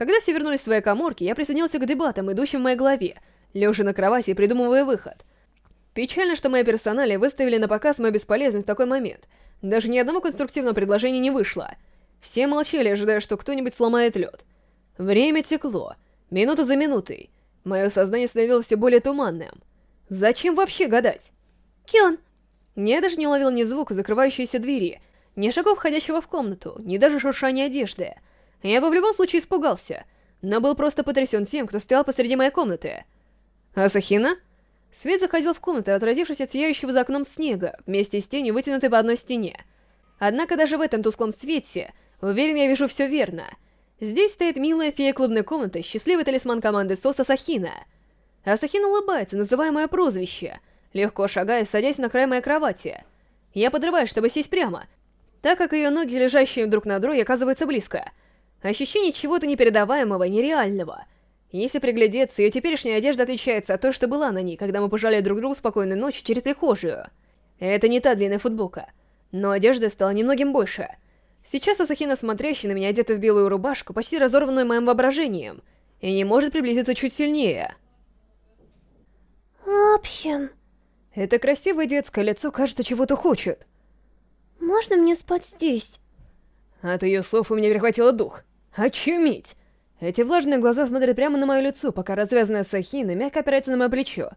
Когда все вернулись в свои коморки, я присоединился к дебатам, идущим в моей голове, лежа на кровати и придумывая выход. Печально, что мои персонали выставили на показ мою бесполезность в такой момент. Даже ни одного конструктивного предложения не вышло. Все молчали, ожидая, что кто-нибудь сломает лед. Время текло, минута за минутой. Мое сознание становилось все более туманным. Зачем вообще гадать? Кион! Я даже не уловил ни звука закрывающейся двери, ни шагов входящего в комнату, ни даже шуршания одежды. Я бы в любом случае испугался, но был просто потрясен тем, кто стоял посреди моей комнаты. Асахина? Свет заходил в комнату, отразившись от сияющего за окном снега, вместе с тенью, вытянутой по одной стене. Однако даже в этом тусклом свете, уверен, я вижу все верно. Здесь стоит милая фея клубной комнаты, счастливый талисман команды СОС Асахина. Асахина улыбается, называя мое прозвище, легко шагая, садясь на край моей кровати. Я подрываюсь, чтобы сесть прямо, так как ее ноги, лежащие друг на друге, оказываются близко. Ощущение чего-то непередаваемого, нереального. Если приглядеться, ее теперешняя одежда отличается от той, что была на ней, когда мы пожали друг другу спокойной ночи через прихожую. Это не та длинная футболка, но одежда стала немногим больше. Сейчас Асахина, смотрящая на меня, одета в белую рубашку, почти разорванную моим воображением, и не может приблизиться чуть сильнее. В общем... Это красивое детское лицо, кажется, чего-то хочет. Можно мне спать здесь? От ее слов у меня перехватило дух. Очуметь! Эти влажные глаза смотрят прямо на мое лицо, пока развязанная Сахина мягко опирается на мое плечо.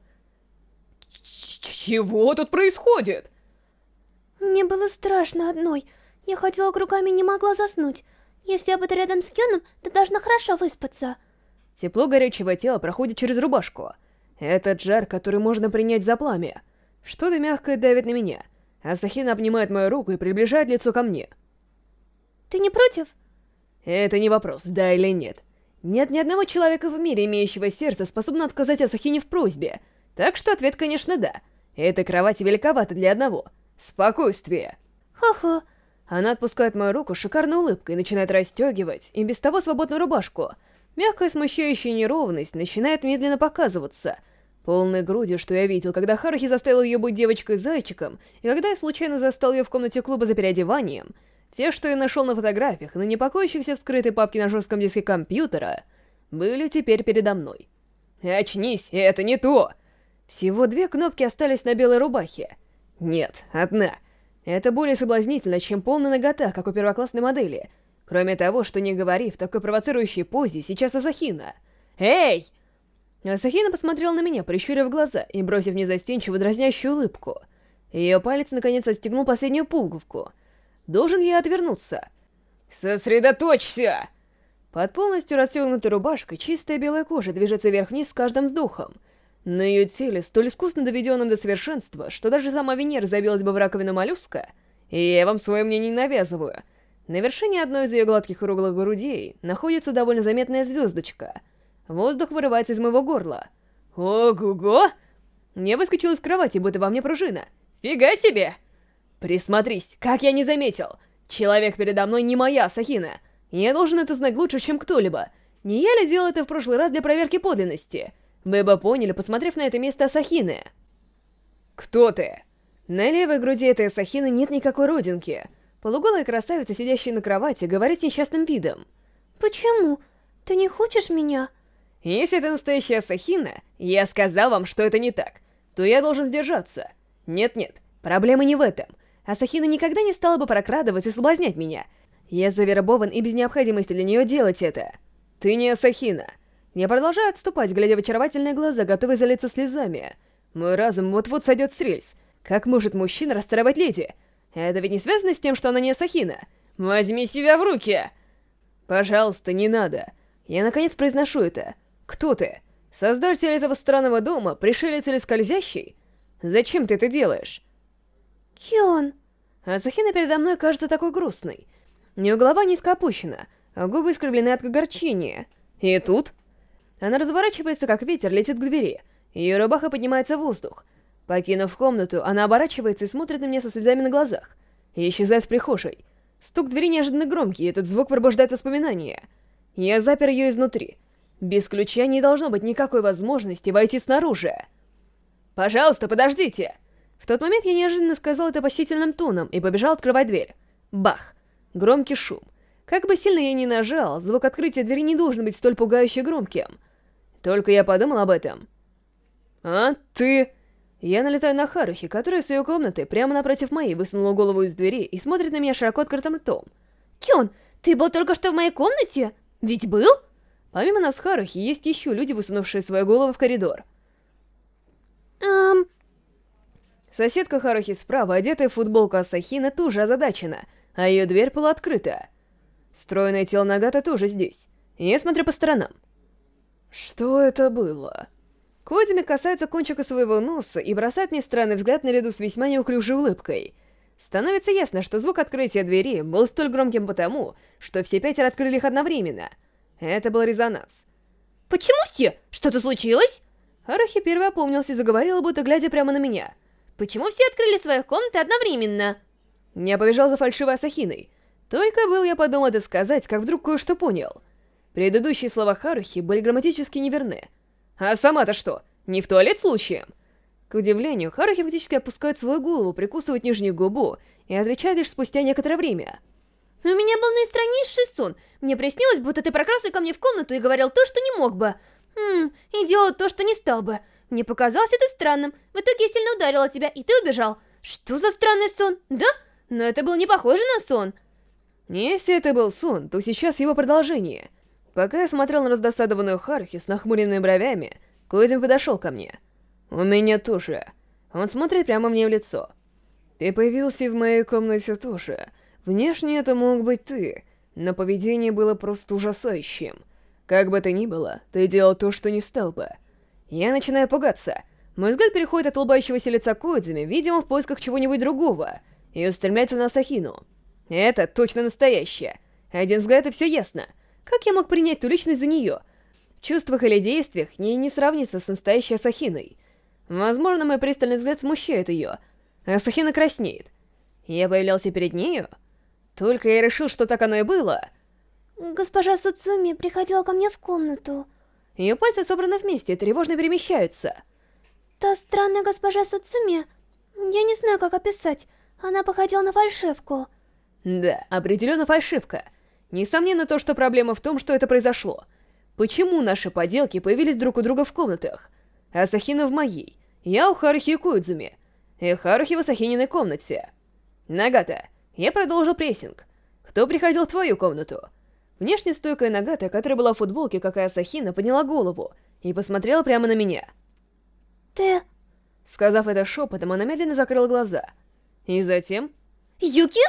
Чего тут происходит? Мне было страшно одной. Я ходила кругами и не могла заснуть. Если я буду рядом с Кёном, то должна хорошо выспаться. Тепло горячего тела проходит через рубашку. Этот жар, который можно принять за пламя. Что-то мягкое давит на меня. Асахина обнимает мою руку и приближает лицо ко мне. Ты не против? Это не вопрос, да или нет. Нет ни одного человека в мире, имеющего сердце, способного отказать Асахине в просьбе. Так что ответ, конечно, да. Эта кровать великовата для одного. Спокойствие. Хо-хо. Она отпускает мою руку шикарной улыбкой и начинает расстегивать и без того свободную рубашку. Мягкая смущающая неровность начинает медленно показываться. Полной грудью, что я видел, когда Харухи заставил ее быть девочкой-зайчиком, и когда я случайно застал ее в комнате клуба за переодеванием, те, что я нашел на фотографиях, на непокоящихся в скрытой папке на жестком диске компьютера, были теперь передо мной. «Очнись, это не то!» Всего две кнопки остались на белой рубахе. Нет, одна. Это более соблазнительно, чем полная нагота, как у первоклассной модели. Кроме того, что не говори, в такой провоцирующей позе сейчас Асахина. «Эй!» Асахина посмотрела на меня, прищурив глаза и бросив незастенчиво дразнящую улыбку. Ее палец наконец отстегнул последнюю пуговку — Должен я отвернуться? Сосредоточься! Под полностью расстегнутой рубашкой чистая белая кожа движется вверх-вниз с каждым вздохом. На ее теле, столь искусно доведенном до совершенства, что даже сама Венера забилась бы в раковину моллюска, и я вам свое мнение не навязываю. На вершине одной из ее гладких круглых грудей находится довольно заметная звездочка. Воздух вырывается из моего горла. Ого-го! Я выскочил из кровати, будто во мне пружина. Фига себе! Присмотрись, как я не заметил! Человек передо мной не моя Сахина. Я должен это знать лучше, чем кто-либо. Не я ли делал это в прошлый раз для проверки подлинности? Вы бы поняли, посмотрев на это место Асахины. Кто ты? На левой груди этой Асахины нет никакой родинки. Полуголая красавица, сидящая на кровати, говорит с несчастным видом. Почему? Ты не хочешь меня? Если это настоящая Асахина, я сказал вам, что это не так, то я должен сдержаться. Нет-нет, проблема не в этом. Асахина никогда не стала бы прокрадываться и соблазнять меня. Я завербован и без необходимости для нее делать это. Ты не Асахина. Я продолжаю отступать, глядя в очаровательные глаза, готовые залиться слезами. Мой разум вот-вот сойдет с рельс. Как может мужчина расстраивать леди? Это ведь не связано с тем, что она не Асахина. Возьми себя в руки! Пожалуйста, не надо. Я наконец произношу это. Кто ты? Создатель этого странного дома, пришелец или скользящий? Зачем ты это делаешь? Кион. Асахина передо мной кажется такой грустной. Ее голова низко опущена, а губы искривлены от огорчения. И тут... Она разворачивается, как ветер, летит к двери. Ее рубаха поднимается в воздух. Покинув комнату, она оборачивается и смотрит на меня со слезами на глазах. И исчезает в прихожей. Стук двери неожиданно громкий, и этот звук пробуждает воспоминания. Я запер ее изнутри. Без ключа не должно быть никакой возможности войти снаружи. «Пожалуйста, подождите!» В тот момент я неожиданно сказал это почтительным тоном и побежал открывать дверь. Бах! Громкий шум. Как бы сильно я ни нажал, звук открытия двери не должен быть столь пугающе громким. Только я подумал об этом. «А, ты...» Я налетаю на Харухи, которая с ее комнаты прямо напротив моей высунула голову из двери и смотрит на меня широко открытым ртом. Кён, ты был только что в моей комнате? Ведь был? Помимо нас Харухи, есть еще люди, высунувшие свои головы в коридор. Эм... Соседка Харухи справа, одетая в футболку Асахина, тоже озадачена, а ее дверь полуоткрыта. Стройное тело Нагата тоже здесь. Я смотрю по сторонам. Что это было? Кодзими касается кончика своего носа и бросает мне странный взгляд наряду с весьма неуклюжей улыбкой. Становится ясно, что звук открытия двери был столь громким потому, что все пятеро открыли их одновременно. Это был резонанс. «Почему все? Что-то случилось?» Харахи первый опомнился и заговорил, будто глядя прямо на меня. «Почему все открыли свои комнаты одновременно?» Я побежал за фальшивой Асахиной. Только был я подумал это сказать, как вдруг кое-что понял. Предыдущие слова Харухи были грамматически неверны. А сама-то что, не в туалет случаем? К удивлению, Харухи фактически опускает свою голову, прикусывает нижнюю губу и отвечает лишь спустя некоторое время. «У меня был наистраннейший сон. Мне приснилось, будто ты прокрался ко мне в комнату и говорил то, что не мог бы. Хм, и делал то, что не стал бы. Мне показалось это странным. В итоге я сильно ударила тебя, и ты убежал. Что за странный сон? Да? Но это было не похоже на сон». Если это был сон, то сейчас его продолжение — Пока я смотрел на раздосадованную Харухи с нахмуренными бровями, Кодзин подошел ко мне. «У меня тоже». Он смотрит прямо мне в лицо. «Ты появился в моей комнате тоже. Внешне это мог быть ты, но поведение было просто ужасающим. Как бы то ни было, ты делал то, что не стал бы». Я начинаю пугаться. Мой взгляд переходит от улыбающегося лица Кодзими, видимо, в поисках чего-нибудь другого, и устремляется на Сахину. Это точно настоящее. Один взгляд и все ясно — как я мог принять ту личность за нее? В чувствах или действиях ней не сравнится с настоящей Асахиной. Возможно, мой пристальный взгляд смущает ее. Асахина краснеет. Я появлялся перед нею? Только я решил, что так оно и было. Госпожа Суцуми приходила ко мне в комнату. Ее пальцы собраны вместе, тревожно перемещаются. Та странная госпожа Суцуми... Я не знаю, как описать. Она походила на фальшивку. Да, определенно фальшивка. Несомненно то, что проблема в том, что это произошло. Почему наши поделки появились друг у друга в комнатах? Асахина в моей, я у Харухи и Куидзуми, и Харухи в Асахининой комнате. Нагата, я продолжил прессинг. Кто приходил в твою комнату? Внешне стойкая Нагата, которая была в футболке, как и Асахина, подняла голову и посмотрела прямо на меня. «Ты...» Сказав это шепотом, она медленно закрыла глаза. И затем... «Юки?»